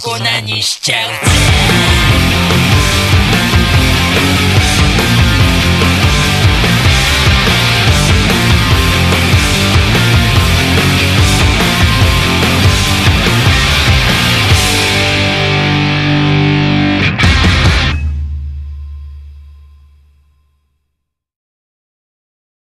粉にしちゃう。